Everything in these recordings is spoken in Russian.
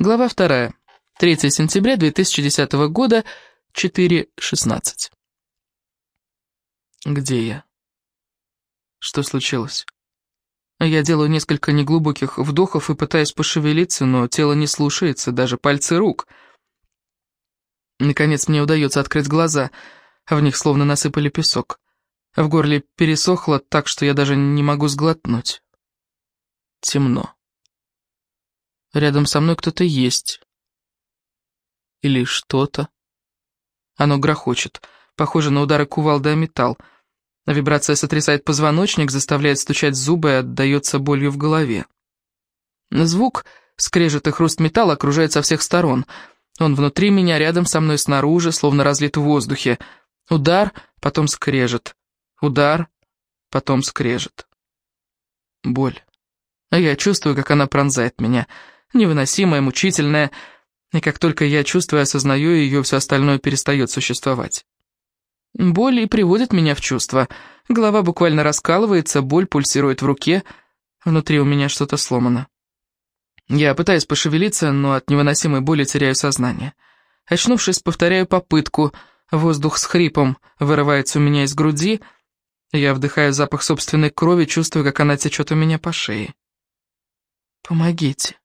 Глава вторая. 3 сентября 2010 года, 4.16. Где я? Что случилось? Я делаю несколько неглубоких вдохов и пытаюсь пошевелиться, но тело не слушается, даже пальцы рук. Наконец мне удается открыть глаза, а в них словно насыпали песок. В горле пересохло так, что я даже не могу сглотнуть. Темно. Рядом со мной кто-то есть. Или что-то. Оно грохочет, похоже на удары кувалды о металл. Вибрация сотрясает позвоночник, заставляет стучать зубы и отдается болью в голове. Звук, скрежет и хруст металла окружает со всех сторон. Он внутри меня, рядом со мной снаружи, словно разлит в воздухе. Удар, потом скрежет. Удар, потом скрежет. Боль. А я чувствую, как она пронзает меня — невыносимая, мучительная, и как только я чувствую и осознаю ее, все остальное перестает существовать. Боль и приводит меня в чувство. Голова буквально раскалывается, боль пульсирует в руке, внутри у меня что-то сломано. Я пытаюсь пошевелиться, но от невыносимой боли теряю сознание. Очнувшись, повторяю попытку, воздух с хрипом вырывается у меня из груди, я вдыхаю запах собственной крови, чувствую, как она течет у меня по шее. «Помогите»,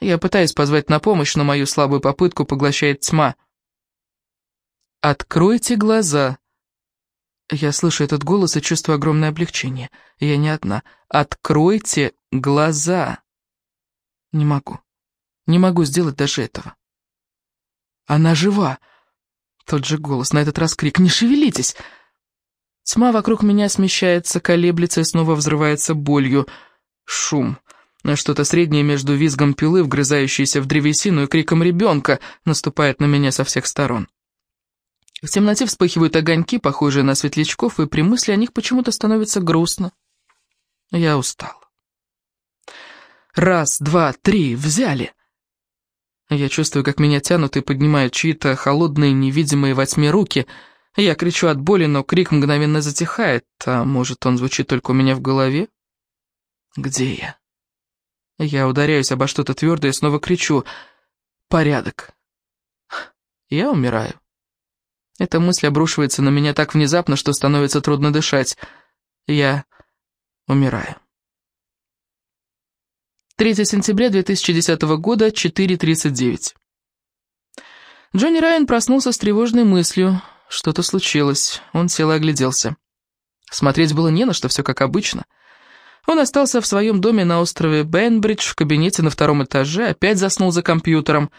я пытаюсь позвать на помощь, но мою слабую попытку поглощает тьма. «Откройте глаза!» Я слышу этот голос и чувствую огромное облегчение. Я не одна. «Откройте глаза!» Не могу. Не могу сделать даже этого. «Она жива!» Тот же голос, на этот раз крик «Не шевелитесь!» Тьма вокруг меня смещается, колеблется и снова взрывается болью. Шум. Что-то среднее между визгом пилы, вгрызающейся в древесину, и криком ребенка наступает на меня со всех сторон. В темноте вспыхивают огоньки, похожие на светлячков, и при мысли о них почему-то становится грустно. Я устал. Раз, два, три, взяли. Я чувствую, как меня тянут и поднимают чьи-то холодные, невидимые во тьме руки. Я кричу от боли, но крик мгновенно затихает, а может, он звучит только у меня в голове? Где я? Я ударяюсь обо что-то твердое и снова кричу «Порядок!». Я умираю. Эта мысль обрушивается на меня так внезапно, что становится трудно дышать. Я умираю. 3 сентября 2010 года, 4.39. Джонни Райан проснулся с тревожной мыслью. Что-то случилось. Он сел и огляделся. Смотреть было не на что, все как обычно. Он остался в своем доме на острове Бенбридж, в кабинете на втором этаже, опять заснул за компьютером.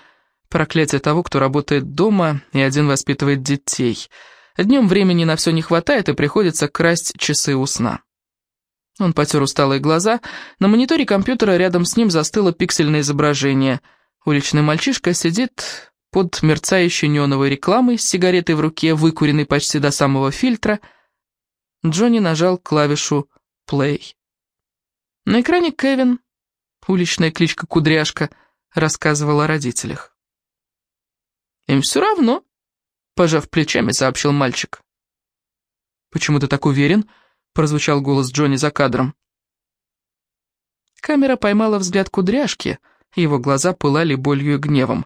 Проклятие того, кто работает дома и один воспитывает детей. Днем времени на все не хватает, и приходится красть часы у сна. Он потер усталые глаза. На мониторе компьютера рядом с ним застыло пиксельное изображение. Уличный мальчишка сидит под мерцающей неоновой рекламой с сигаретой в руке, выкуренной почти до самого фильтра. Джонни нажал клавишу «Play». На экране Кевин, уличная кличка Кудряшка, рассказывал о родителях. «Им все равно», — пожав плечами, сообщил мальчик. «Почему ты так уверен?» — прозвучал голос Джонни за кадром. Камера поймала взгляд Кудряшки, его глаза пылали болью и гневом.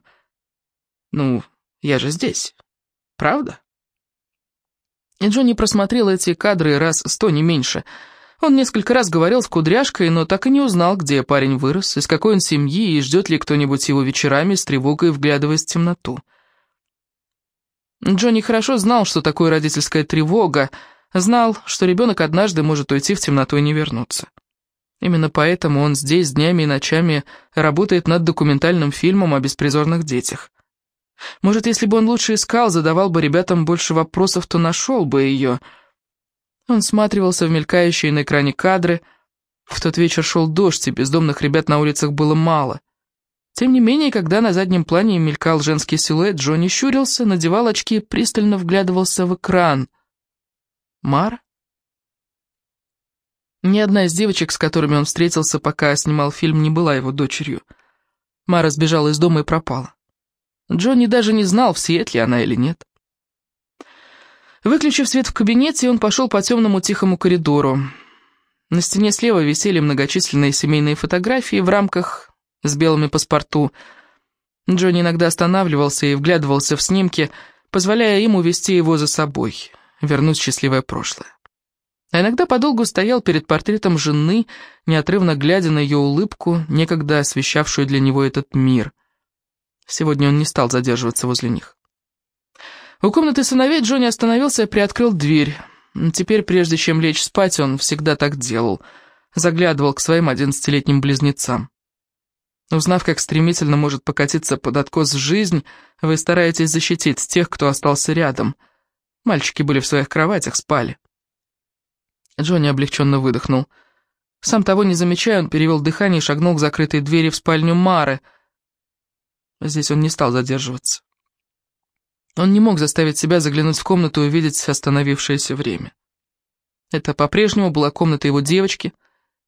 «Ну, я же здесь, правда?» И Джонни просмотрел эти кадры раз сто, не меньше — он несколько раз говорил с кудряшкой, но так и не узнал, где парень вырос, из какой он семьи и ждет ли кто-нибудь его вечерами с тревогой, вглядываясь в темноту. Джонни хорошо знал, что такое родительская тревога, знал, что ребенок однажды может уйти в темноту и не вернуться. Именно поэтому он здесь днями и ночами работает над документальным фильмом о беспризорных детях. Может, если бы он лучше искал, задавал бы ребятам больше вопросов, то нашел бы ее — он всматривался в мелькающие на экране кадры. В тот вечер шел дождь, и бездомных ребят на улицах было мало. Тем не менее, когда на заднем плане мелькал женский силуэт, Джонни щурился, надевал очки и пристально вглядывался в экран. Мар? Ни одна из девочек, с которыми он встретился, пока снимал фильм, не была его дочерью. Мара сбежала из дома и пропала. Джонни даже не знал, в Сиэтле она или нет. Выключив свет в кабинете, он пошел по темному тихому коридору. На стене слева висели многочисленные семейные фотографии в рамках с белыми паспорту. Джонни иногда останавливался и вглядывался в снимки, позволяя им увести его за собой, вернуть счастливое прошлое. А иногда подолгу стоял перед портретом жены, неотрывно глядя на ее улыбку, некогда освещавшую для него этот мир. Сегодня он не стал задерживаться возле них. У комнаты сыновей Джонни остановился и приоткрыл дверь. Теперь, прежде чем лечь спать, он всегда так делал. Заглядывал к своим одиннадцатилетним близнецам. Узнав, как стремительно может покатиться под откос жизнь, вы стараетесь защитить тех, кто остался рядом. Мальчики были в своих кроватях, спали. Джонни облегченно выдохнул. Сам того не замечая, он перевел дыхание и шагнул к закрытой двери в спальню Мары. Здесь он не стал задерживаться. Он не мог заставить себя заглянуть в комнату и увидеть остановившееся время. Это по-прежнему была комната его девочки,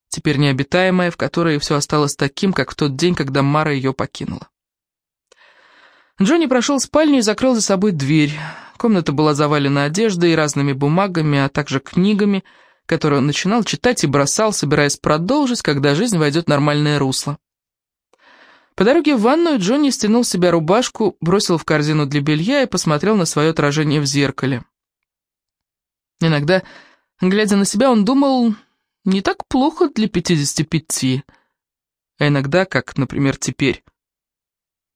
теперь необитаемая, в которой все осталось таким, как в тот день, когда Мара ее покинула. Джонни прошел в спальню и закрыл за собой дверь. Комната была завалена одеждой и разными бумагами, а также книгами, которые он начинал читать и бросал, собираясь продолжить, когда жизнь войдет в нормальное русло. По дороге в ванную Джонни стянул с себя рубашку, бросил в корзину для белья и посмотрел на свое отражение в зеркале. Иногда, глядя на себя, он думал, не так плохо для 55. А иногда, как, например, теперь,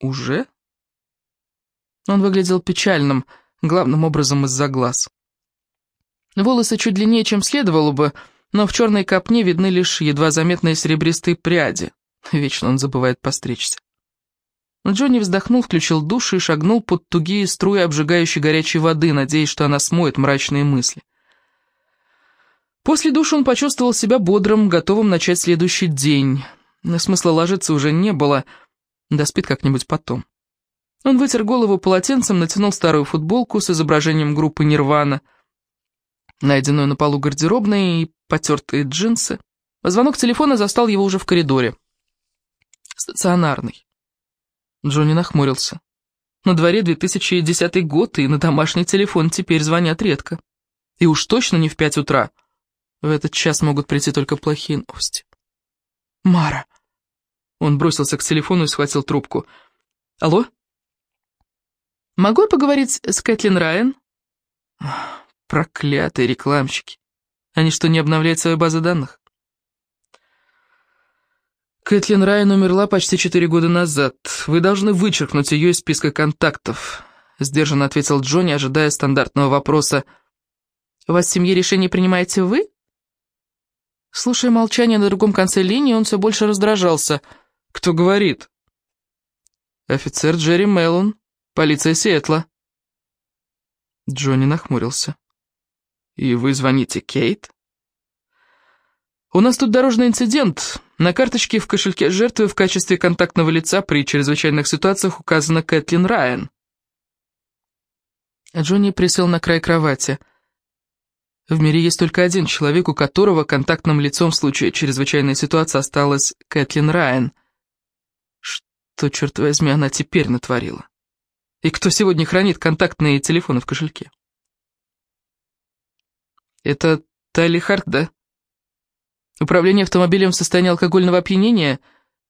уже? Он выглядел печальным, главным образом из-за глаз. Волосы чуть длиннее, чем следовало бы, но в черной копне видны лишь едва заметные серебристые пряди. Вечно он забывает постричься. Джонни вздохнул, включил душ и шагнул под тугие струи обжигающей горячей воды, надеясь, что она смоет мрачные мысли. После душа он почувствовал себя бодрым, готовым начать следующий день. Смысла ложиться уже не было, доспит как-нибудь потом. Он вытер голову полотенцем, натянул старую футболку с изображением группы «Нирвана», найденную на полу гардеробной, и потертые джинсы. Звонок телефона застал его уже в коридоре стационарный. Джонни нахмурился. На дворе 2010 год, и на домашний телефон теперь звонят редко. И уж точно не в пять утра. В этот час могут прийти только плохие новости. «Мара!» Он бросился к телефону и схватил трубку. «Алло?» «Могу я поговорить с Кэтлин Райан?» «Проклятые рекламщики! Они что, не обновляют свою базу данных?» Кэтлин Райан умерла почти четыре года назад. Вы должны вычеркнуть ее из списка контактов», — сдержанно ответил Джонни, ожидая стандартного вопроса. «У вас в семье решение принимаете вы?» Слушая молчание на другом конце линии, он все больше раздражался. «Кто говорит?» «Офицер Джерри Меллон, полиция Сиэтла». Джонни нахмурился. «И вы звоните Кейт?» «У нас тут дорожный инцидент. На карточке в кошельке жертвы в качестве контактного лица при чрезвычайных ситуациях указана Кэтлин Райан». Джонни присел на край кровати. В мире есть только один человек, у которого контактным лицом в случае чрезвычайной ситуации осталась Кэтлин Райан. Что, черт возьми, она теперь натворила? И кто сегодня хранит контактные телефоны в кошельке? Это Тайли Харт, да? Управление автомобилем в состоянии алкогольного опьянения?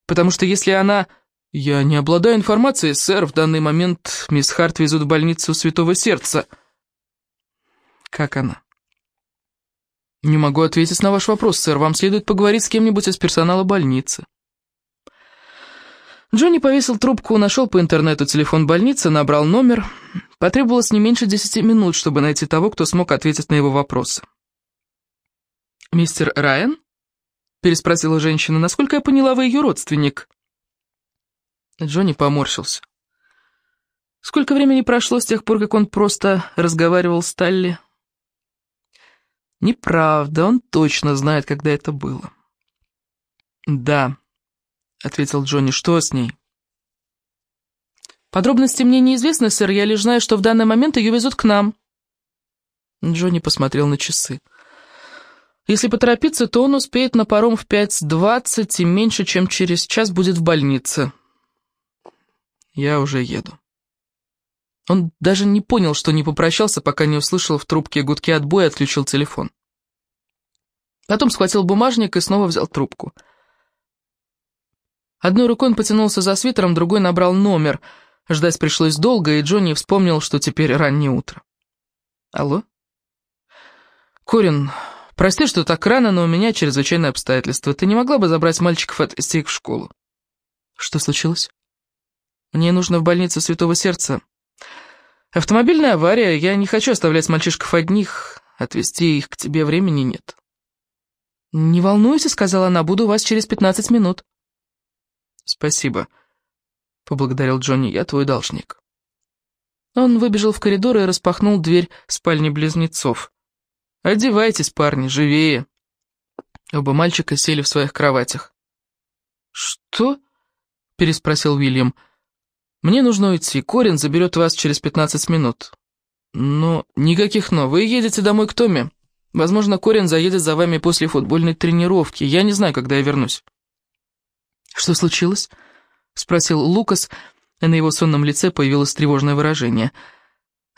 Потому что если она... Я не обладаю информацией, сэр. В данный момент мисс Харт везут в больницу Святого Сердца. Как она? Не могу ответить на ваш вопрос, сэр. Вам следует поговорить с кем-нибудь из персонала больницы. Джонни повесил трубку, нашел по интернету телефон больницы, набрал номер. Потребовалось не меньше десяти минут, чтобы найти того, кто смог ответить на его вопросы. «Мистер Райан?» Переспросила женщина. «Насколько я поняла, вы ее родственник?» Джонни поморщился. Сколько времени прошло с тех пор, как он просто разговаривал с Талли? Неправда, он точно знает, когда это было. «Да», — ответил Джонни, — «что с ней?» «Подробности мне неизвестны, сэр, я лишь знаю, что в данный момент ее везут к нам». Джонни посмотрел на часы. Если поторопиться, то он успеет на паром в 5.20 и меньше, чем через час будет в больнице. Я уже еду. Он даже не понял, что не попрощался, пока не услышал в трубке гудки отбоя и отключил телефон. Потом схватил бумажник и снова взял трубку. Одной рукой он потянулся за свитером, другой набрал номер. Ждать пришлось долго, и Джонни вспомнил, что теперь раннее утро. «Алло?» «Корин, прости, что так рано, но у меня чрезвычайное обстоятельство. Ты не могла бы забрать мальчиков от отвезти их в школу?» «Что случилось?» «Мне нужно в больницу Святого Сердца. Автомобильная авария, я не хочу оставлять мальчишков одних, отвезти их к тебе времени нет». «Не волнуйся», — сказала она, — «буду у вас через пятнадцать минут». «Спасибо», — поблагодарил Джонни, — «я твой должник». Он выбежал в коридор и распахнул дверь спальни близнецов. «Одевайтесь, парни, живее!» Оба мальчика сели в своих кроватях. «Что?» — переспросил Уильям. «Мне нужно уйти. Корин заберет вас через пятнадцать минут». «Но никаких «но». Вы едете домой к Томе. Возможно, Корин заедет за вами после футбольной тренировки. Я не знаю, когда я вернусь». «Что случилось?» — спросил Лукас, и на его сонном лице появилось тревожное выражение.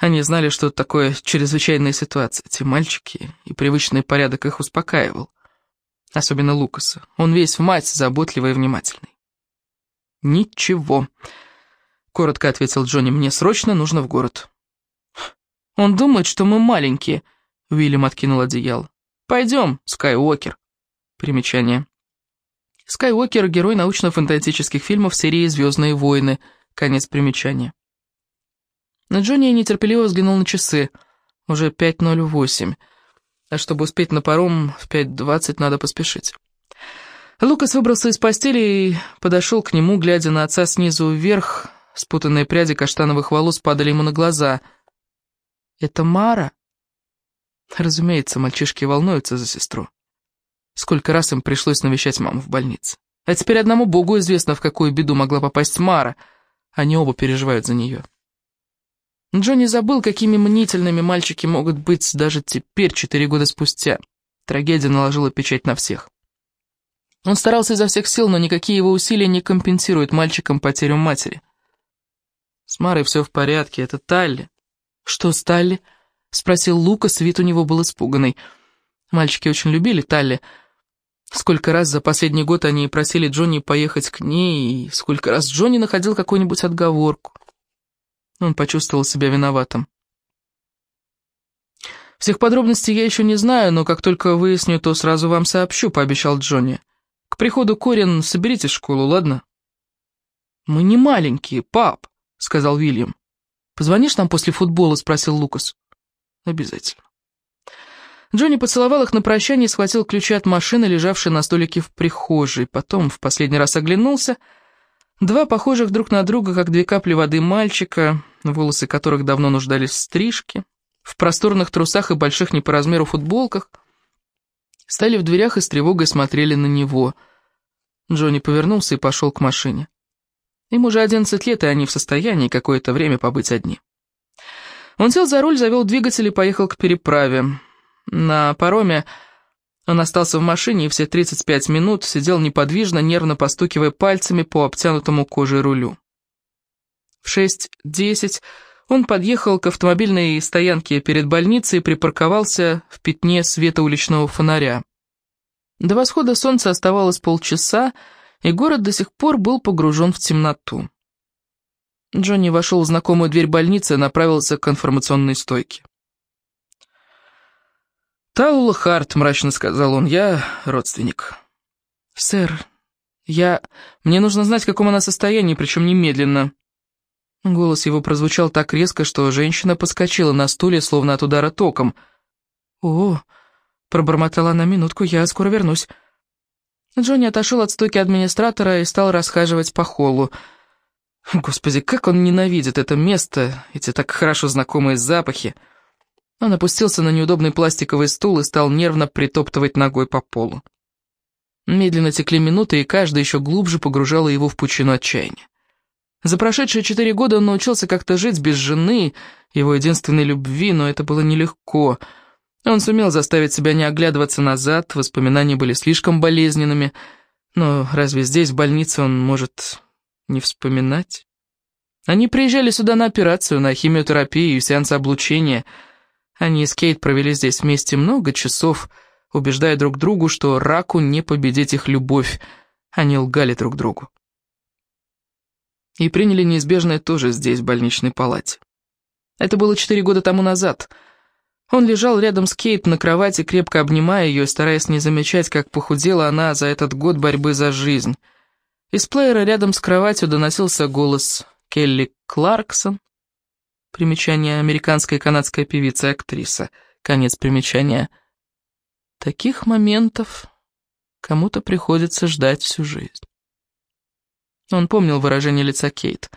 Они знали, что такое чрезвычайная ситуация, эти мальчики, и привычный порядок их успокаивал. Особенно Лукаса. Он весь в мать, заботливый и внимательный. «Ничего», — коротко ответил Джонни, — «мне срочно нужно в город». «Он думает, что мы маленькие», — Уильям откинул одеяло. «Пойдем, Скайуокер». Примечание. Скайуокер — герой научно-фантастических фильмов серии «Звездные войны». Конец примечания. Джонни нетерпеливо взглянул на часы. Уже 5.08. А чтобы успеть на паром, в 5.20 надо поспешить. Лукас выбрался из постели и подошел к нему, глядя на отца снизу вверх. Спутанные пряди каштановых волос падали ему на глаза. «Это Мара?» Разумеется, мальчишки волнуются за сестру. Сколько раз им пришлось навещать маму в больнице. А теперь одному богу известно, в какую беду могла попасть Мара. Они оба переживают за нее. Джонни забыл, какими мнительными мальчики могут быть даже теперь, четыре года спустя. Трагедия наложила печать на всех. Он старался изо всех сил, но никакие его усилия не компенсируют мальчикам потерю матери. С Марой все в порядке, это Талли. Что с Талли? — спросил Лукас, вид у него был испуганный. Мальчики очень любили Талли. Сколько раз за последний год они просили Джонни поехать к ней, и сколько раз Джонни находил какую-нибудь отговорку. Он почувствовал себя виноватым. «Всех подробностей я еще не знаю, но как только выясню, то сразу вам сообщу», — пообещал Джонни. «К приходу Корин соберитесь в школу, ладно?» «Мы не маленькие, пап», — сказал Вильям. «Позвонишь нам после футбола?» — спросил Лукас. Обязательно. Джонни поцеловал их на прощание и схватил ключи от машины, лежавшей на столике в прихожей. Потом в последний раз оглянулся. Два похожих друг на друга, как две капли воды мальчика, волосы которых давно нуждались в стрижке, в просторных трусах и больших не по размеру футболках, стали в дверях и с тревогой смотрели на него. Джонни повернулся и пошел к машине. Им уже одиннадцать лет, и они в состоянии какое-то время побыть одни. Он сел за руль, завел двигатель и поехал к переправе. На пароме он остался в машине и все 35 минут сидел неподвижно, нервно постукивая пальцами по обтянутому кожей рулю. В 6.10 он подъехал к автомобильной стоянке перед больницей и припарковался в пятне света уличного фонаря. До восхода солнца оставалось полчаса, и город до сих пор был погружен в темноту. Джонни вошел в знакомую дверь больницы и направился к информационной стойке. «Таула Харт», — мрачно сказал он, — «я родственник». «Сэр, я... Мне нужно знать, в каком она состоянии, причем немедленно». Голос его прозвучал так резко, что женщина подскочила на стуле, словно от удара током. «О!» — пробормотала она минутку, — «я скоро вернусь». Джонни отошел от стойки администратора и стал расхаживать по холлу. Господи, как он ненавидит это место, эти так хорошо знакомые запахи. Он опустился на неудобный пластиковый стул и стал нервно притоптывать ногой по полу. Медленно текли минуты, и каждая еще глубже погружала его в пучину отчаяния. За прошедшие четыре года он научился как-то жить без жены, его единственной любви, но это было нелегко. Он сумел заставить себя не оглядываться назад, воспоминания были слишком болезненными, но разве здесь, в больнице, он может не вспоминать. Они приезжали сюда на операцию, на химиотерапию и сеанс облучения. Они с Кейт провели здесь вместе много часов, убеждая друг другу, что раку не победить их любовь. Они лгали друг другу. И приняли неизбежное тоже здесь, в больничной палате. Это было четыре года тому назад. Он лежал рядом с Кейт на кровати, крепко обнимая ее, стараясь не замечать, как похудела она за этот год борьбы за жизнь. Из плеера рядом с кроватью доносился голос Келли Кларксон. Примечание американская и канадская певица и актриса. Конец примечания. Таких моментов кому-то приходится ждать всю жизнь. Он помнил выражение лица Кейт.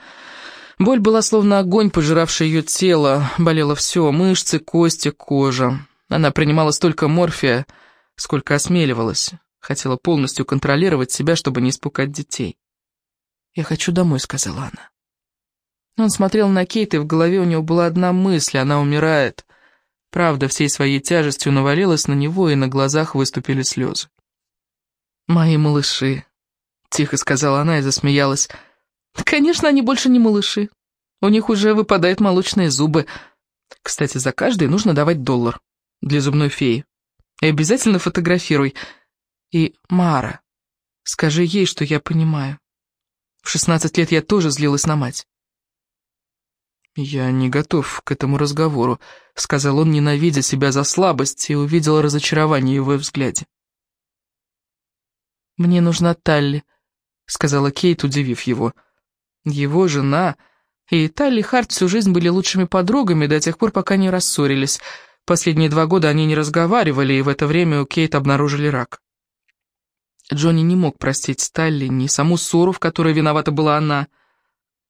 Боль была словно огонь, пожиравший ее тело. Болело все — мышцы, кости, кожа. Она принимала столько морфия, сколько осмеливалась. Хотела полностью контролировать себя, чтобы не испугать детей. «Я хочу домой», — сказала она. Он смотрел на Кейт, и в голове у него была одна мысль — она умирает. Правда, всей своей тяжестью навалилась на него, и на глазах выступили слезы. «Мои малыши», — тихо сказала она и засмеялась. «Конечно, они больше не малыши. У них уже выпадают молочные зубы. Кстати, за каждый нужно давать доллар для зубной феи. И обязательно фотографируй. И Мара, скажи ей, что я понимаю. В шестнадцать лет я тоже злилась на мать». «Я не готов к этому разговору», — сказал он, ненавидя себя за слабость, и увидел разочарование в его взгляде. «Мне нужна Талли», — сказала Кейт, удивив его. Его жена и Талли Харт всю жизнь были лучшими подругами до тех пор, пока не рассорились. Последние два года они не разговаривали, и в это время у Кейт обнаружили рак. Джонни не мог простить Талли ни саму ссору, в которой виновата была она,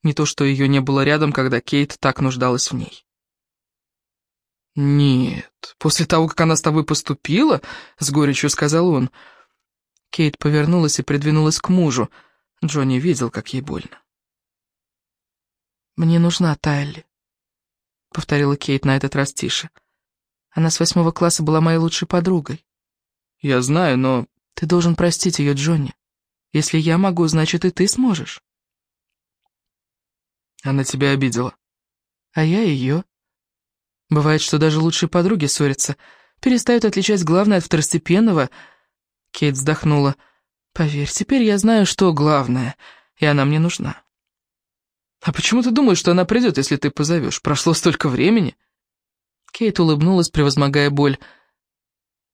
ни то, что ее не было рядом, когда Кейт так нуждалась в ней. «Нет, после того, как она с тобой поступила», — с горечью сказал он, — Кейт повернулась и придвинулась к мужу. Джонни видел, как ей больно. «Мне нужна Тайли», — повторила Кейт на этот раз тише. «Она с восьмого класса была моей лучшей подругой». «Я знаю, но...» «Ты должен простить ее, Джонни. Если я могу, значит, и ты сможешь». Она тебя обидела. А я ее. Бывает, что даже лучшие подруги ссорятся, перестают отличать главное от второстепенного — Кейт вздохнула. «Поверь, теперь я знаю, что главное, и она мне нужна». «А почему ты думаешь, что она придет, если ты позовешь? Прошло столько времени?» Кейт улыбнулась, превозмогая боль.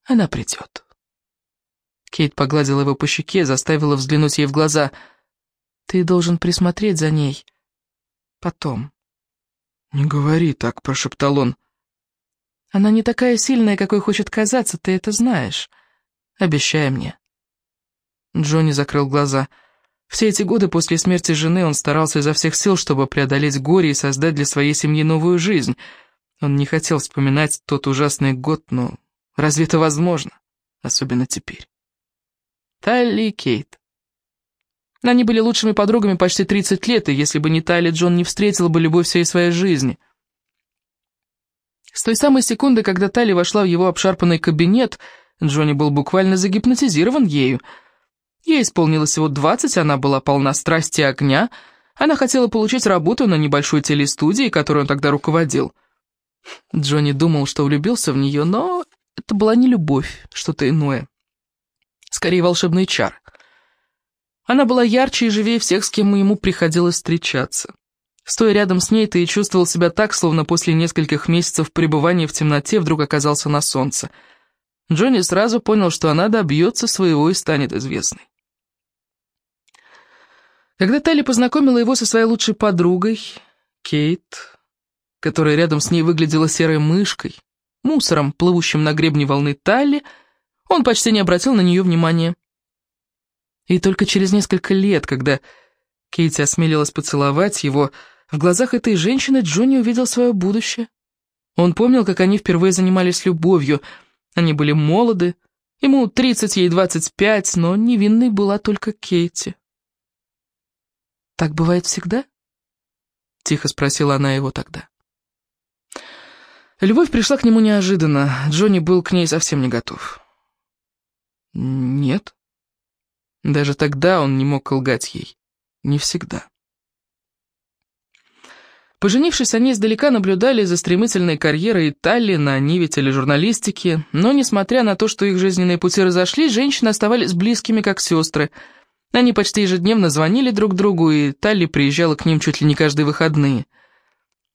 «Она придет». Кейт погладила его по щеке, заставила взглянуть ей в глаза. «Ты должен присмотреть за ней. Потом». «Не говори так», — прошептал он. «Она не такая сильная, какой хочет казаться, ты это знаешь. Обещай мне». Джонни закрыл глаза. Все эти годы после смерти жены он старался изо всех сил, чтобы преодолеть горе и создать для своей семьи новую жизнь. Он не хотел вспоминать тот ужасный год, но разве это возможно? Особенно теперь. Тайли и Кейт. Они были лучшими подругами почти 30 лет, и если бы не Тайли, Джон не встретил бы любовь всей своей жизни. С той самой секунды, когда Тайли вошла в его обшарпанный кабинет, Джонни был буквально загипнотизирован ею. Ей исполнилось всего двадцать, она была полна страсти и огня. Она хотела получить работу на небольшой телестудии, которой он тогда руководил. Джонни думал, что влюбился в нее, но это была не любовь, что-то иное. Скорее, волшебный чар. Она была ярче и живее всех, с кем ему приходилось встречаться. Стоя рядом с ней, ты чувствовал себя так, словно после нескольких месяцев пребывания в темноте вдруг оказался на солнце — Джонни сразу понял, что она добьется своего и станет известной. Когда Талли познакомила его со своей лучшей подругой, Кейт, которая рядом с ней выглядела серой мышкой, мусором, плывущим на гребне волны Талли, он почти не обратил на нее внимания. И только через несколько лет, когда Кейти осмелилась поцеловать его, в глазах этой женщины Джонни увидел свое будущее. Он помнил, как они впервые занимались любовью — они были молоды, ему 30, ей 25, но невинной была только Кейти. «Так бывает всегда?» — тихо спросила она его тогда. Любовь пришла к нему неожиданно, Джонни был к ней совсем не готов. Нет. Даже тогда он не мог лгать ей. Не всегда. Поженившись, они издалека наблюдали за стремительной карьерой Италии на ниве тележурналистики, но, несмотря на то, что их жизненные пути разошлись, женщины оставались близкими, как сестры. Они почти ежедневно звонили друг другу, и Талли приезжала к ним чуть ли не каждые выходные.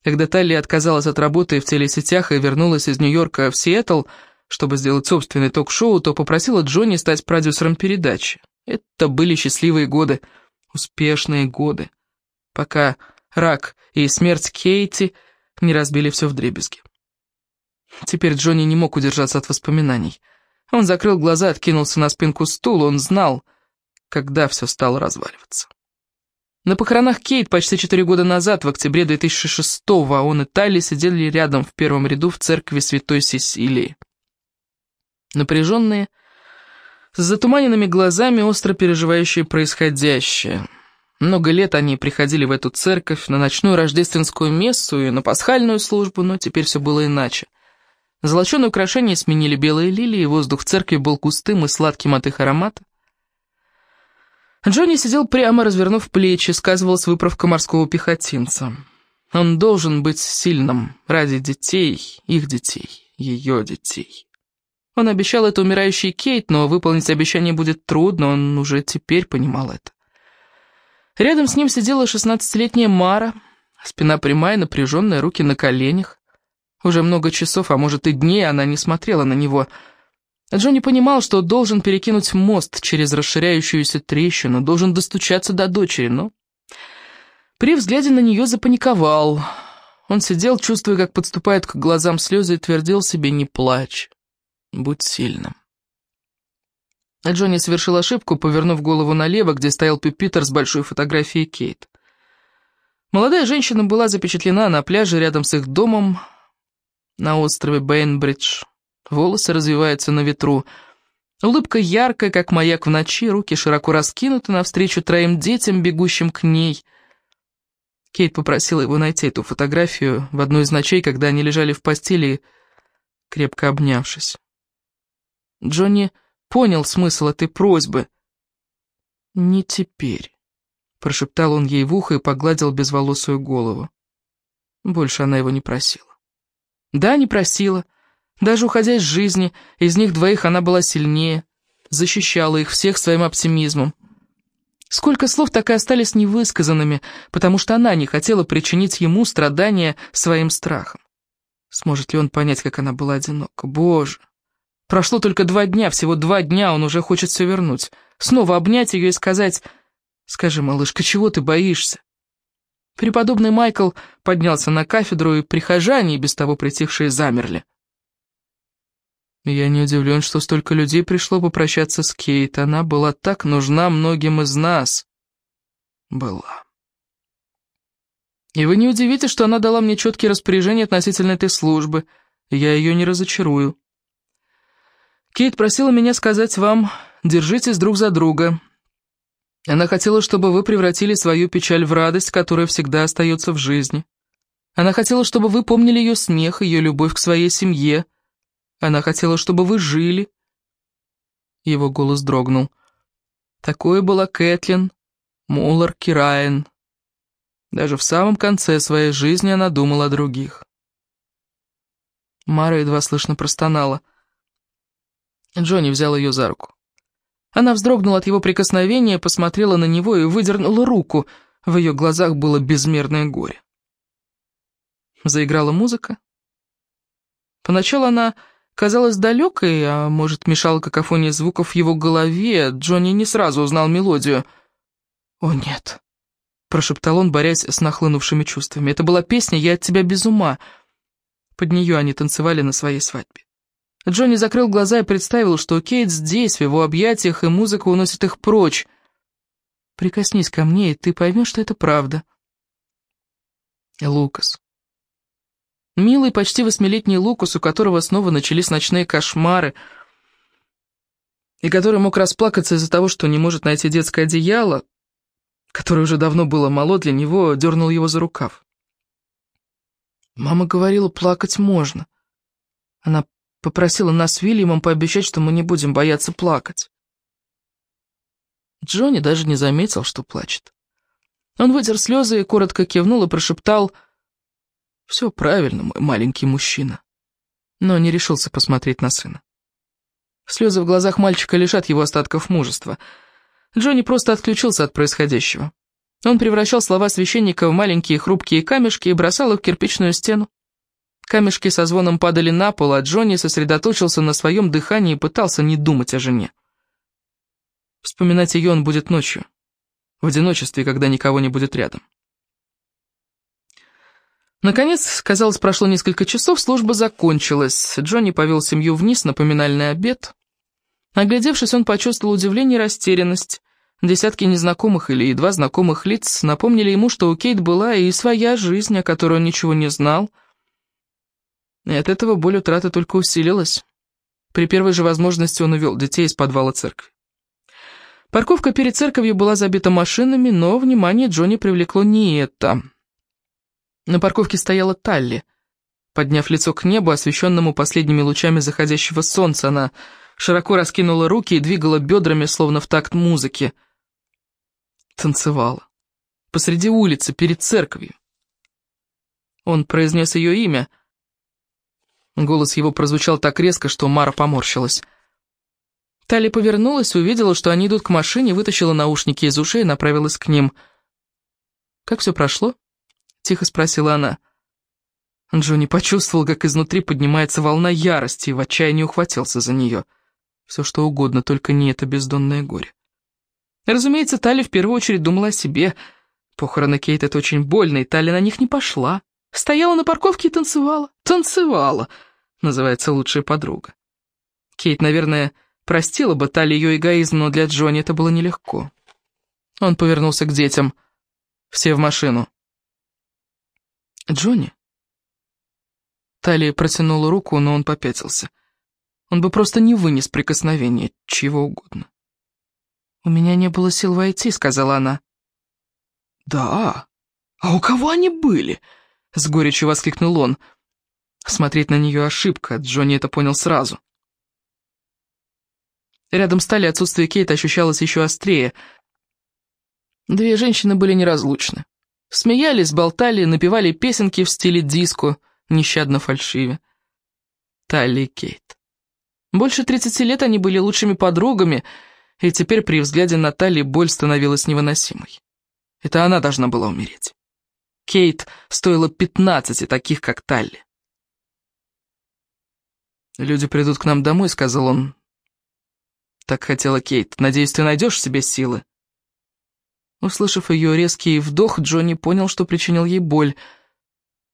Когда Талли отказалась от работы в телесетях и вернулась из Нью-Йорка в Сиэтл, чтобы сделать собственный ток-шоу, то попросила Джонни стать продюсером передачи. Это были счастливые годы, успешные годы, пока рак и смерть Кейти не разбили все вдребезги. Теперь Джонни не мог удержаться от воспоминаний. Он закрыл глаза, откинулся на спинку стула, он знал, когда все стало разваливаться. На похоронах Кейт почти четыре года назад, в октябре 2006-го, он и Талли сидели рядом в первом ряду в церкви Святой Сесилии. Напряженные, с затуманенными глазами, остро переживающие происходящее. Много лет они приходили в эту церковь на ночную рождественскую мессу и на пасхальную службу, но теперь все было иначе. Золоченые украшения сменили белые лилии, воздух в церкви был густым и сладким от их аромата. Джонни сидел прямо, развернув плечи, сказывалась выправка морского пехотинца. Он должен быть сильным ради детей, их детей, ее детей. Он обещал это умирающей Кейт, но выполнить обещание будет трудно, он уже теперь понимал это. Рядом с ним сидела шестнадцатилетняя Мара, спина прямая, напряженная, руки на коленях. Уже много часов, а может и дней, она не смотрела на него — Джонни понимал, что должен перекинуть мост через расширяющуюся трещину, должен достучаться до дочери, но... При взгляде на нее запаниковал. Он сидел, чувствуя, как подступает к глазам слезы, и твердил себе «не плачь, будь сильным». Джонни совершил ошибку, повернув голову налево, где стоял пюпитер с большой фотографией Кейт. Молодая женщина была запечатлена на пляже рядом с их домом на острове Бейнбридж. Волосы развиваются на ветру. Улыбка яркая, как маяк в ночи, руки широко раскинуты навстречу троим детям, бегущим к ней. Кейт попросила его найти эту фотографию в одну из ночей, когда они лежали в постели, крепко обнявшись. Джонни понял смысл этой просьбы. «Не теперь», — прошептал он ей в ухо и погладил безволосую голову. Больше она его не просила. Да, не просила. Даже уходя из жизни, из них двоих она была сильнее, защищала их всех своим оптимизмом. Сколько слов так и остались невысказанными, потому что она не хотела причинить ему страдания своим страхом. Сможет ли он понять, как она была одинока? Боже! Прошло только два дня, всего два дня, он уже хочет все вернуть. Снова обнять ее и сказать, «Скажи, малышка, чего ты боишься?» Преподобный Майкл поднялся на кафедру, и прихожане, без того притихшие, замерли. Я не удивлен, что столько людей пришло попрощаться с Кейт. Она была так нужна многим из нас. Была. И вы не удивите, что она дала мне четкие распоряжения относительно этой службы. Я ее не разочарую. Кейт просила меня сказать вам, держитесь друг за друга. Она хотела, чтобы вы превратили свою печаль в радость, которая всегда остается в жизни. Она хотела, чтобы вы помнили ее смех, ее любовь к своей семье, она хотела, чтобы вы жили. Его голос дрогнул. Такое была Кэтлин, Муллар, Кираин. Даже в самом конце своей жизни она думала о других. Мара едва слышно простонала. Джонни взял ее за руку. Она вздрогнула от его прикосновения, посмотрела на него и выдернула руку. В ее глазах было безмерное горе. Заиграла музыка. Поначалу она казалась далекой, а может, мешала какофония звуков в его голове, Джонни не сразу узнал мелодию. «О, нет», — прошептал он, борясь с нахлынувшими чувствами. «Это была песня «Я от тебя без ума». Под нее они танцевали на своей свадьбе. Джонни закрыл глаза и представил, что Кейт здесь, в его объятиях, и музыка уносит их прочь. «Прикоснись ко мне, и ты поймешь, что это правда». Лукас. Милый, почти восьмилетний Лукас, у которого снова начались ночные кошмары, и который мог расплакаться из-за того, что не может найти детское одеяло, которое уже давно было мало для него, дернул его за рукав. Мама говорила, плакать можно. Она попросила нас с Вильямом пообещать, что мы не будем бояться плакать. Джонни даже не заметил, что плачет. Он вытер слезы и коротко кивнул и прошептал — все правильно, мой маленький мужчина. Но не решился посмотреть на сына. Слезы в глазах мальчика лишат его остатков мужества. Джонни просто отключился от происходящего. Он превращал слова священника в маленькие хрупкие камешки и бросал их в кирпичную стену. Камешки со звоном падали на пол, а Джонни сосредоточился на своем дыхании и пытался не думать о жене. Вспоминать ее он будет ночью, в одиночестве, когда никого не будет рядом. Наконец, казалось, прошло несколько часов, служба закончилась. Джонни повел семью вниз на поминальный обед. Оглядевшись, он почувствовал удивление и растерянность. Десятки незнакомых или едва знакомых лиц напомнили ему, что у Кейт была и своя жизнь, о которой он ничего не знал. И от этого боль утраты только усилилась. При первой же возможности он увел детей из подвала церкви. Парковка перед церковью была забита машинами, но внимание Джонни привлекло не это. На парковке стояла Талли. Подняв лицо к небу, освещенному последними лучами заходящего солнца, она широко раскинула руки и двигала бедрами, словно в такт музыки. Танцевала. Посреди улицы, перед церковью. Он произнес ее имя. Голос его прозвучал так резко, что Мара поморщилась. Талли повернулась, увидела, что они идут к машине, вытащила наушники из ушей и направилась к ним. «Как все прошло?» — тихо спросила она. Джонни почувствовал, как изнутри поднимается волна ярости и в отчаянии ухватился за нее. Все что угодно, только не это бездонное горе. Разумеется, Талли в первую очередь думала о себе. Похороны Кейт — это очень больно, и Талли на них не пошла. Стояла на парковке и танцевала. Танцевала, называется лучшая подруга. Кейт, наверное, простила бы Талли ее эгоизм, но для Джонни это было нелегко. Он повернулся к детям. Все в машину. «Джонни?» Талия протянула руку, но он попятился. Он бы просто не вынес прикосновения, чего угодно. «У меня не было сил войти», — сказала она. «Да? А у кого они были?» — с горечью воскликнул он. Смотреть на нее ошибка, Джонни это понял сразу. Рядом стали отсутствие Кейт ощущалось еще острее. Две женщины были неразлучны. Смеялись, болтали, напевали песенки в стиле диско, нещадно фальшиве. Талли и Кейт. Больше тридцати лет они были лучшими подругами, и теперь при взгляде на Талли боль становилась невыносимой. Это она должна была умереть. Кейт стоила пятнадцати таких, как Талли. «Люди придут к нам домой», — сказал он. Так хотела Кейт. «Надеюсь, ты найдешь в себе силы». Услышав ее резкий вдох, Джонни понял, что причинил ей боль.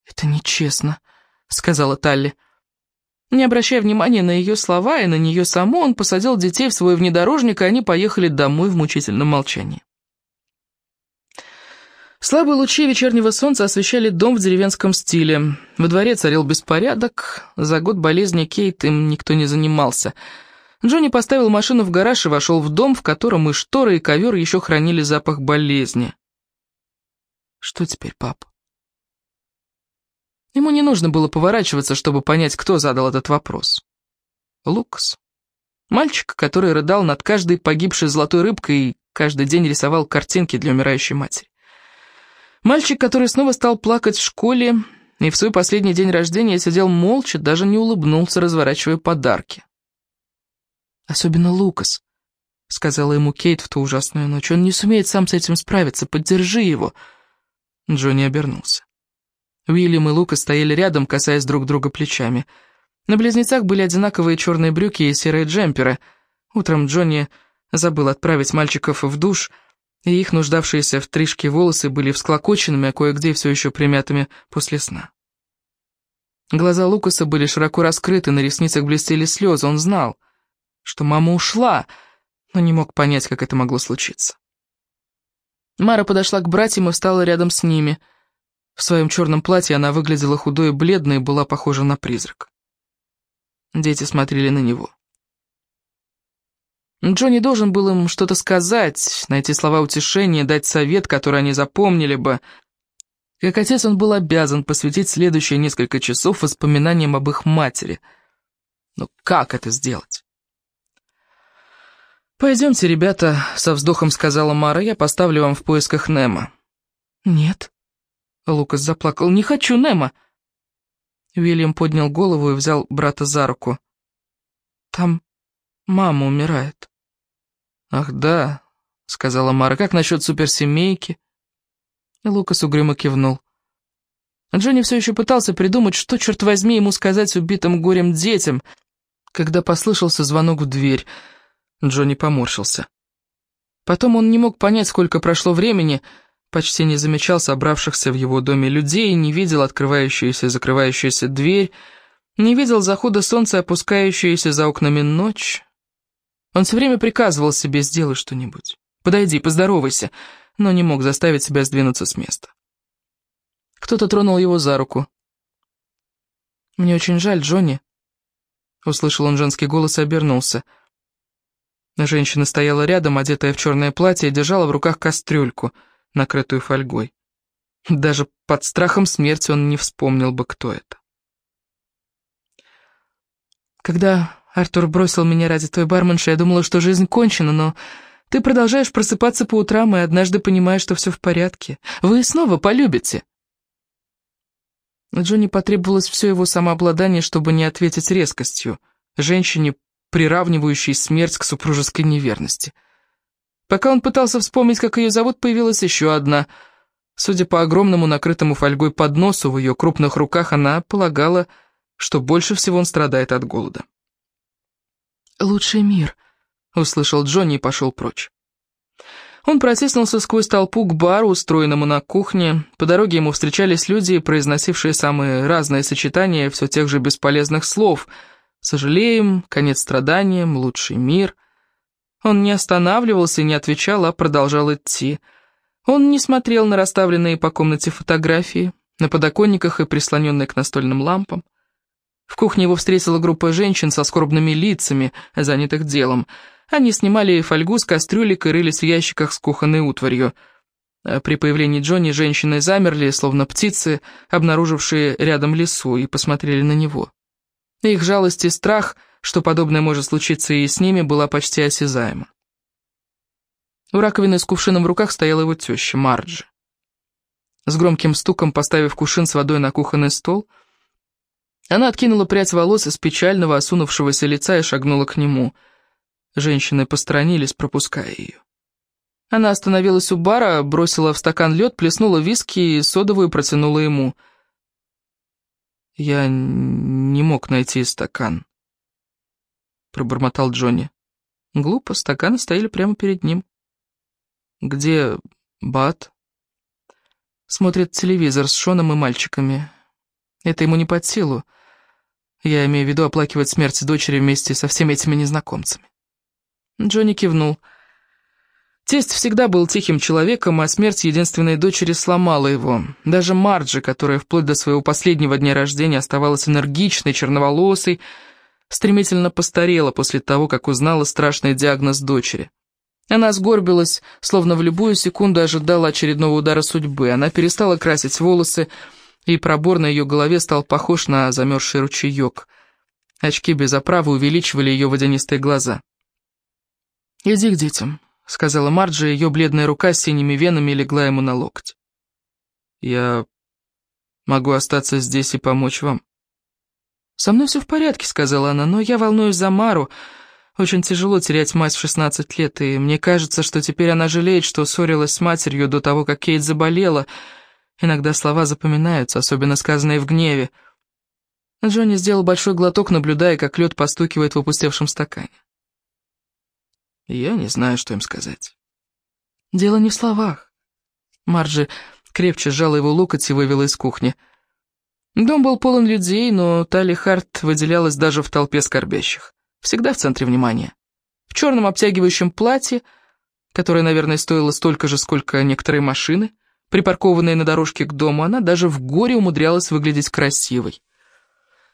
«Это нечестно», — сказала Талли. Не обращая внимания на ее слова и на нее саму, он посадил детей в свой внедорожник, и они поехали домой в мучительном молчании. Слабые лучи вечернего солнца освещали дом в деревенском стиле. Во дворе царил беспорядок, за год болезни Кейт им никто не занимался. Джонни поставил машину в гараж и вошел в дом, в котором и шторы, и ковер еще хранили запах болезни. «Что теперь, пап?» Ему не нужно было поворачиваться, чтобы понять, кто задал этот вопрос. Лукас. Мальчик, который рыдал над каждой погибшей золотой рыбкой и каждый день рисовал картинки для умирающей матери. Мальчик, который снова стал плакать в школе и в свой последний день рождения сидел молча, даже не улыбнулся, разворачивая подарки. «Особенно Лукас», — сказала ему Кейт в ту ужасную ночь. «Он не сумеет сам с этим справиться, поддержи его». Джонни обернулся. Уильям и Лука стояли рядом, касаясь друг друга плечами. На близнецах были одинаковые черные брюки и серые джемперы. Утром Джонни забыл отправить мальчиков в душ, и их нуждавшиеся в тришке волосы были всклокоченными, а кое-где все еще примятыми после сна. Глаза Лукаса были широко раскрыты, на ресницах блестели слезы. Он знал, что мама ушла, но не мог понять, как это могло случиться. Мара подошла к братьям и встала рядом с ними — в своем черном платье она выглядела худой и бледной и была похожа на призрак. Дети смотрели на него. Джонни должен был им что-то сказать, найти слова утешения, дать совет, который они запомнили бы. Как отец он был обязан посвятить следующие несколько часов воспоминаниям об их матери. Но как это сделать? «Пойдемте, ребята», — со вздохом сказала Мара, — «я поставлю вам в поисках Немо». «Нет», Лукас заплакал. «Не хочу, Немо!» Уильям поднял голову и взял брата за руку. «Там мама умирает». «Ах, да», — сказала Мара. «Как насчет суперсемейки?» Лукас угрюмо кивнул. Джонни все еще пытался придумать, что, черт возьми, ему сказать убитым горем детям, когда послышался звонок в дверь. Джонни поморщился. Потом он не мог понять, сколько прошло времени, почти не замечал собравшихся в его доме людей, не видел открывающуюся и закрывающуюся дверь, не видел захода солнца, опускающуюся за окнами ночь. Он все время приказывал себе «сделай что-нибудь, подойди, поздоровайся», но не мог заставить себя сдвинуться с места. Кто-то тронул его за руку. «Мне очень жаль, Джонни», — услышал он женский голос и обернулся. Женщина стояла рядом, одетая в черное платье, и держала в руках кастрюльку, накрытую фольгой. Даже под страхом смерти он не вспомнил бы, кто это. Когда Артур бросил меня ради той барменши, я думала, что жизнь кончена, но ты продолжаешь просыпаться по утрам и однажды понимаешь, что все в порядке. Вы снова полюбите. Джонни потребовалось все его самообладание, чтобы не ответить резкостью, женщине, приравнивающей смерть к супружеской неверности. Пока он пытался вспомнить, как ее зовут, появилась еще одна. Судя по огромному накрытому фольгой подносу в ее крупных руках, она полагала, что больше всего он страдает от голода. «Лучший мир», — услышал Джонни и пошел прочь. Он протиснулся сквозь толпу к бару, устроенному на кухне. По дороге ему встречались люди, произносившие самые разные сочетания все тех же бесполезных слов. «Сожалеем», «Конец страданиям», «Лучший мир». Он не останавливался и не отвечал, а продолжал идти. Он не смотрел на расставленные по комнате фотографии, на подоконниках и прислоненные к настольным лампам. В кухне его встретила группа женщин со скорбными лицами, занятых делом — они снимали фольгу с кастрюлек и рылись в ящиках с кухонной утварью. А при появлении Джонни женщины замерли, словно птицы, обнаружившие рядом лесу, и посмотрели на него. Их жалость и страх, что подобное может случиться и с ними, была почти осязаема. У раковины с кувшином в руках стояла его теща, Марджи. С громким стуком, поставив кувшин с водой на кухонный стол, она откинула прядь волос из печального, осунувшегося лица и шагнула к нему — Женщины посторонились, пропуская ее. Она остановилась у бара, бросила в стакан лед, плеснула виски и содовую протянула ему. «Я не мог найти стакан», — пробормотал Джонни. Глупо, стаканы стояли прямо перед ним. «Где Бат?» Смотрит телевизор с Шоном и мальчиками. Это ему не под силу. Я имею в виду оплакивать смерть дочери вместе со всеми этими незнакомцами. Джонни кивнул. Тесть всегда был тихим человеком, а смерть единственной дочери сломала его. Даже Марджи, которая вплоть до своего последнего дня рождения оставалась энергичной, черноволосой, стремительно постарела после того, как узнала страшный диагноз дочери. Она сгорбилась, словно в любую секунду ожидала очередного удара судьбы. Она перестала красить волосы, и пробор на ее голове стал похож на замерзший ручеек. Очки без оправы увеличивали ее водянистые глаза. «Иди к детям», — сказала Марджи, ее бледная рука с синими венами легла ему на локоть. «Я могу остаться здесь и помочь вам». «Со мной все в порядке», — сказала она, — «но я волнуюсь за Мару. Очень тяжело терять мать в 16 лет, и мне кажется, что теперь она жалеет, что ссорилась с матерью до того, как Кейт заболела. Иногда слова запоминаются, особенно сказанные в гневе». Джонни сделал большой глоток, наблюдая, как лед постукивает в опустевшем стакане. Я не знаю, что им сказать. Дело не в словах. Марджи крепче сжала его локоть и вывела из кухни. Дом был полон людей, но Тали Харт выделялась даже в толпе скорбящих. Всегда в центре внимания. В черном обтягивающем платье, которое, наверное, стоило столько же, сколько некоторые машины, припаркованные на дорожке к дому, она даже в горе умудрялась выглядеть красивой.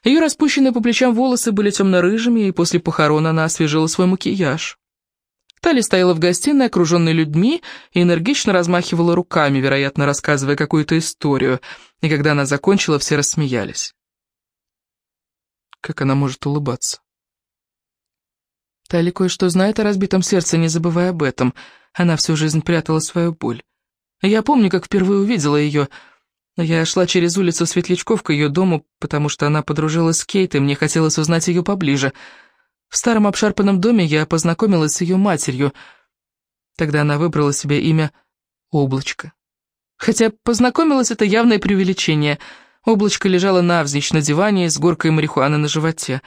Ее распущенные по плечам волосы были темно-рыжими, и после похорон она освежила свой макияж. Тали стояла в гостиной, окруженной людьми, и энергично размахивала руками, вероятно, рассказывая какую-то историю, и когда она закончила, все рассмеялись. Как она может улыбаться? Тали кое-что знает о разбитом сердце, не забывая об этом. Она всю жизнь прятала свою боль. Я помню, как впервые увидела ее. Я шла через улицу Светлячков к ее дому, потому что она подружилась с Кейт, и мне хотелось узнать ее поближе — в старом обшарпанном доме я познакомилась с ее матерью. Тогда она выбрала себе имя Облачко. Хотя познакомилась это явное преувеличение. Облачко лежало навзничь на диване с горкой марихуаны на животе.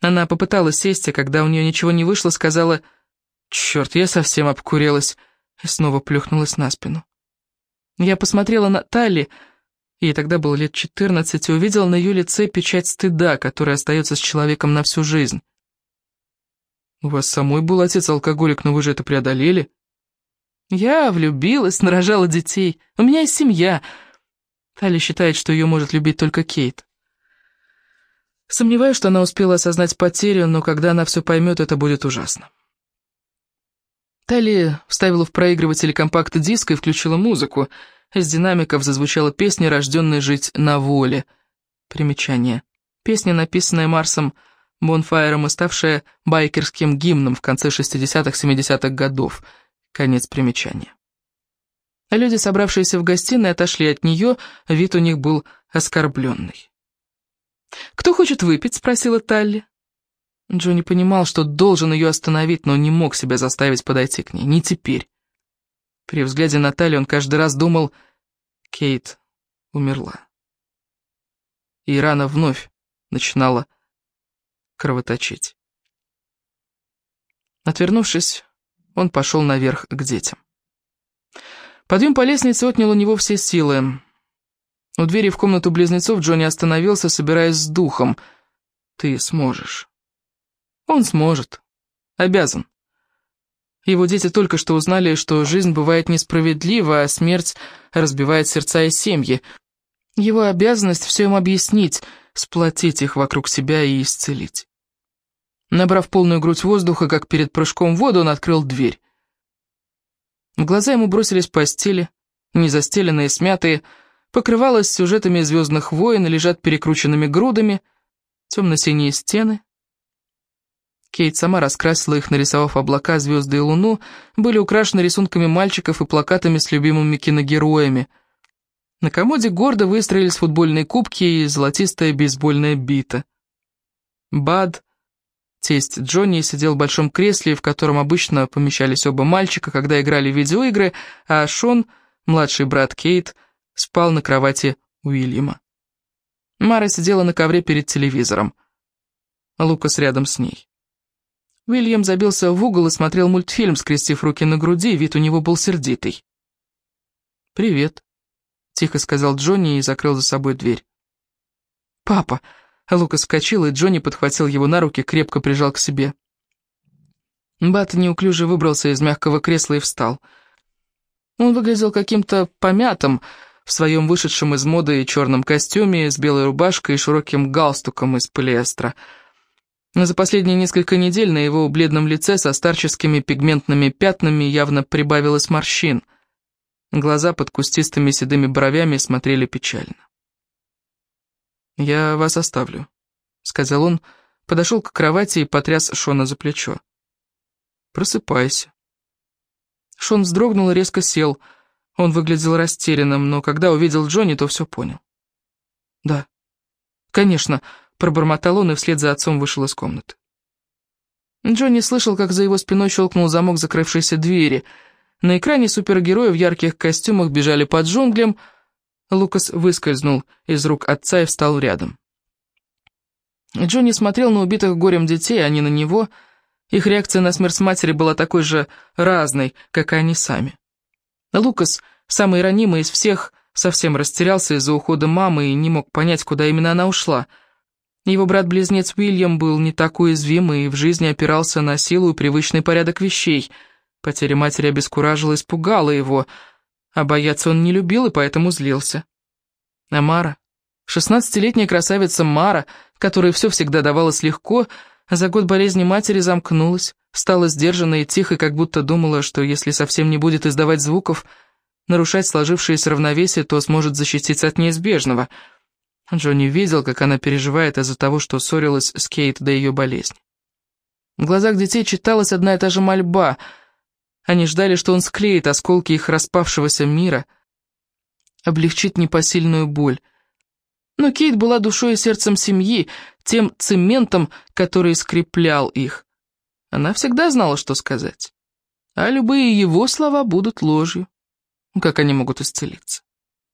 Она попыталась сесть, а когда у нее ничего не вышло, сказала «Черт, я совсем обкурилась», и снова плюхнулась на спину. Я посмотрела на Талли, ей тогда было лет четырнадцать, и увидела на ее лице печать стыда, которая остается с человеком на всю жизнь. «У вас самой был отец-алкоголик, но вы же это преодолели?» «Я влюбилась, нарожала детей. У меня есть семья». Талли считает, что ее может любить только Кейт. Сомневаюсь, что она успела осознать потерю, но когда она все поймет, это будет ужасно. Талли вставила в проигрыватель компакт-диск и включила музыку. Из динамиков зазвучала песня, рожденная жить на воле. Примечание. Песня, написанная Марсом Бонфайером и ставшая байкерским гимном в конце 60-70-х годов. Конец примечания. А люди, собравшиеся в гостиной, отошли от нее, вид у них был оскорбленный. «Кто хочет выпить?» — спросила Талли. Джонни понимал, что должен ее остановить, но не мог себя заставить подойти к ней. Не теперь. При взгляде на Талли он каждый раз думал, Кейт умерла. И рана вновь начинала кровоточить. Отвернувшись, он пошел наверх к детям. Подъем по лестнице отнял у него все силы. У двери в комнату близнецов Джонни остановился, собираясь с духом. «Ты сможешь». Он сможет. Обязан. Его дети только что узнали, что жизнь бывает несправедлива, а смерть разбивает сердца и семьи. Его обязанность все им объяснить, сплотить их вокруг себя и исцелить. Набрав полную грудь воздуха, как перед прыжком в воду, он открыл дверь. В глаза ему бросились постели, незастеленные, смятые, покрывалось сюжетами «Звездных войн» лежат перекрученными грудами, темно-синие стены. Кейт сама раскрасила их, нарисовав облака, звезды и луну, были украшены рисунками мальчиков и плакатами с любимыми киногероями. На комоде гордо выстроились футбольные кубки и золотистая бейсбольная бита. Бад Тесть Джонни сидел в большом кресле, в котором обычно помещались оба мальчика, когда играли в видеоигры, а Шон, младший брат Кейт, спал на кровати Уильяма. Мара сидела на ковре перед телевизором. Лукас рядом с ней. Уильям забился в угол и смотрел мультфильм, скрестив руки на груди, вид у него был сердитый. «Привет», — тихо сказал Джонни и закрыл за собой дверь. «Папа», Лукас вскочил, и Джонни подхватил его на руки, крепко прижал к себе. Бат неуклюже выбрался из мягкого кресла и встал. Он выглядел каким-то помятым, в своем вышедшем из моды черном костюме, с белой рубашкой и широким галстуком из полиэстера. За последние несколько недель на его бледном лице со старческими пигментными пятнами явно прибавилось морщин. Глаза под кустистыми седыми бровями смотрели печально. «Я вас оставлю», — сказал он, подошел к кровати и потряс Шона за плечо. «Просыпайся». Шон вздрогнул и резко сел. Он выглядел растерянным, но когда увидел Джонни, то все понял. «Да, конечно», — пробормотал он и вслед за отцом вышел из комнаты. Джонни слышал, как за его спиной щелкнул замок закрывшейся двери. На экране супергерои в ярких костюмах бежали под джунглям, — Лукас выскользнул из рук отца и встал рядом. Джонни смотрел на убитых горем детей, а не на него. Их реакция на смерть матери была такой же разной, как и они сами. Лукас, самый ранимый из всех, совсем растерялся из-за ухода мамы и не мог понять, куда именно она ушла. Его брат-близнец Уильям был не так уязвим и в жизни опирался на силу и привычный порядок вещей. Потеря матери обескуражила и испугала его — а бояться он не любил и поэтому злился. А Мара, шестнадцатилетняя красавица Мара, которой все всегда давалось легко, за год болезни матери замкнулась, стала сдержанной и тихой, как будто думала, что если совсем не будет издавать звуков, нарушать сложившееся равновесие, то сможет защититься от неизбежного. Джонни видел, как она переживает из-за того, что ссорилась с Кейт до ее болезни. В глазах детей читалась одна и та же мольба — они ждали, что он склеит осколки их распавшегося мира, облегчит непосильную боль. Но Кейт была душой и сердцем семьи, тем цементом, который скреплял их. Она всегда знала, что сказать. а любые его слова будут ложью. Как они могут исцелиться?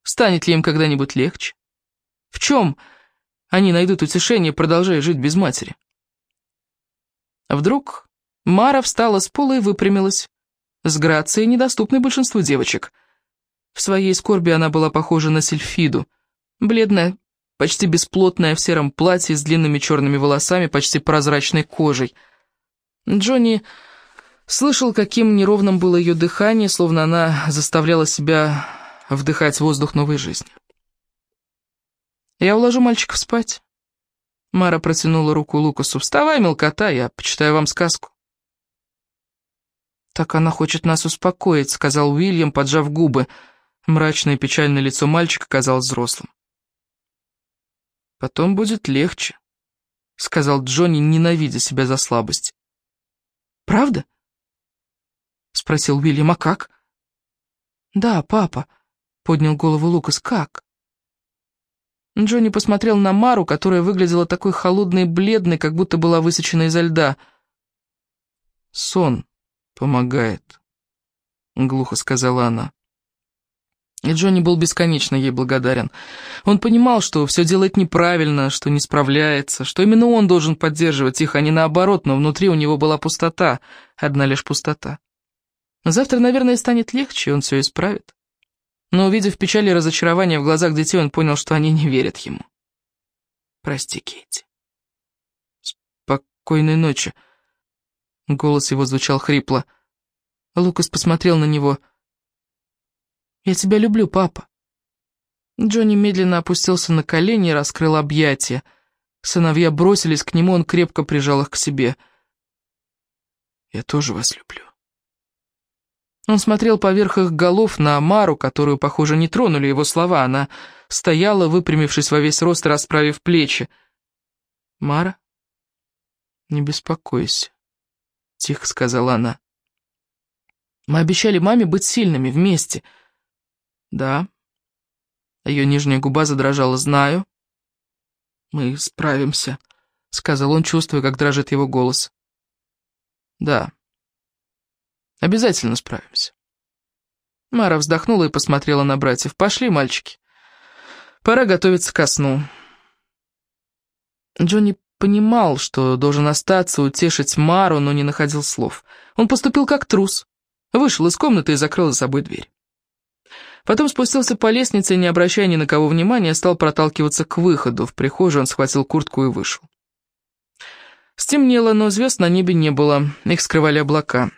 Станет ли им когда-нибудь легче? В чем они найдут утешение, продолжая жить без матери? Вдруг Мара встала с пола и выпрямилась, с грацией, недоступной большинству девочек. В своей скорби она была похожа на сельфиду, бледная, почти бесплотная в сером платье с длинными черными волосами, почти прозрачной кожей. Джонни слышал, каким неровным было ее дыхание, словно она заставляла себя вдыхать воздух новой жизни. «Я уложу мальчиков спать». Мара протянула руку Лукасу. «Вставай, мелкота, я почитаю вам сказку». «Так она хочет нас успокоить», — сказал Уильям, поджав губы. Мрачное и печальное лицо мальчика казалось взрослым. «Потом будет легче», — сказал Джонни, ненавидя себя за слабость. «Правда?» — спросил Уильям. «А как?» «Да, папа», — поднял голову Лукас. «Как?» Джонни посмотрел на Мару, которая выглядела такой холодной и бледной, как будто была высечена изо льда. «Сон помогает», — глухо сказала она. И Джонни был бесконечно ей благодарен. Он понимал, что все делает неправильно, что не справляется, что именно он должен поддерживать их, а не наоборот, но внутри у него была пустота, одна лишь пустота. Завтра, наверное, станет легче, и он все исправит. Но увидев печаль и разочарование в глазах детей, он понял, что они не верят ему. «Прости, Кейти». «Спокойной ночи». Голос его звучал хрипло. Лукас посмотрел на него — «Я тебя люблю, папа». Джонни медленно опустился на колени и раскрыл объятия. Сыновья бросились к нему, он крепко прижал их к себе. «Я тоже вас люблю». Он смотрел поверх их голов на Амару, которую, похоже, не тронули его слова. Она стояла, выпрямившись во весь рост, расправив плечи. «Мара, не беспокойся», — тихо сказала она. «Мы обещали маме быть сильными, вместе». «Да». Ее нижняя губа задрожала. «Знаю». «Мы справимся», — сказал он, чувствуя, как дрожит его голос. «Да. Обязательно справимся». Мара вздохнула и посмотрела на братьев. «Пошли, мальчики. Пора готовиться ко сну». Джонни понимал, что должен остаться, утешить Мару, но не находил слов. Он поступил как трус. Вышел из комнаты и закрыл за собой дверь. Потом спустился по лестнице и, не обращая ни на кого внимания, стал проталкиваться к выходу. В прихожей он схватил куртку и вышел. Стемнело, но звезд на небе не было, их скрывали облака.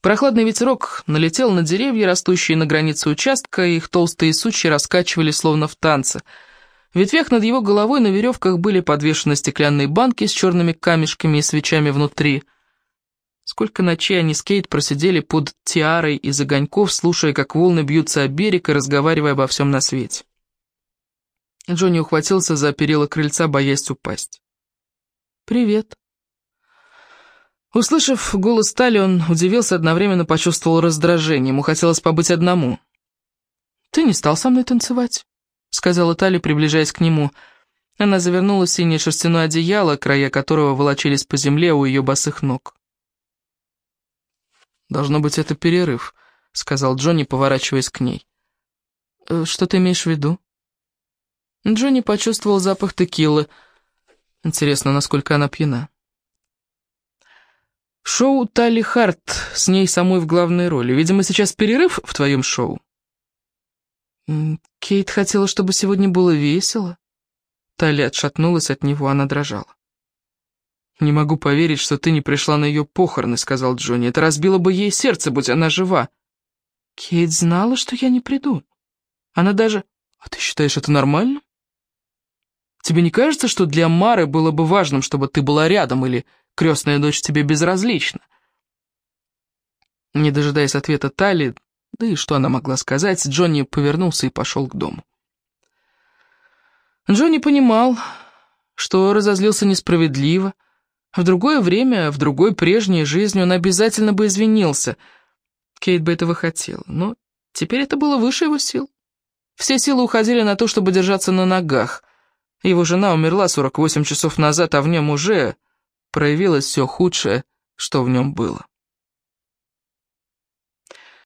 Прохладный ветерок налетел на деревья, растущие на границе участка, и их толстые сучья раскачивали, словно в танце. В ветвях над его головой на веревках были подвешены стеклянные банки с черными камешками и свечами внутри – Сколько ночей они с Кейт просидели под тиарой из огоньков, слушая, как волны бьются о берег и разговаривая обо всем на свете. Джонни ухватился за перила крыльца, боясь упасть. «Привет». Услышав голос Тали, он удивился, одновременно почувствовал раздражение. Ему хотелось побыть одному. «Ты не стал со мной танцевать», — сказала Тали, приближаясь к нему. Она завернула синее шерстяное одеяло, края которого волочились по земле у ее босых ног. «Должно быть, это перерыв», — сказал Джонни, поворачиваясь к ней. «Э, «Что ты имеешь в виду?» Джонни почувствовал запах текилы. Интересно, насколько она пьяна. «Шоу Талли Харт, с ней самой в главной роли. Видимо, сейчас перерыв в твоем шоу?» «Кейт хотела, чтобы сегодня было весело». Талли отшатнулась от него, она дрожала. «Не могу поверить, что ты не пришла на ее похороны», — сказал Джонни. «Это разбило бы ей сердце, будь она жива». Кейт знала, что я не приду. Она даже... А ты считаешь это нормально? Тебе не кажется, что для Мары было бы важным, чтобы ты была рядом, или крестная дочь тебе безразлична? Не дожидаясь ответа Тали, да и что она могла сказать, Джонни повернулся и пошел к дому. Джонни понимал, что разозлился несправедливо, в другое время, в другой прежней жизни он обязательно бы извинился. Кейт бы этого хотела, но теперь это было выше его сил. Все силы уходили на то, чтобы держаться на ногах. Его жена умерла 48 часов назад, а в нем уже проявилось все худшее, что в нем было.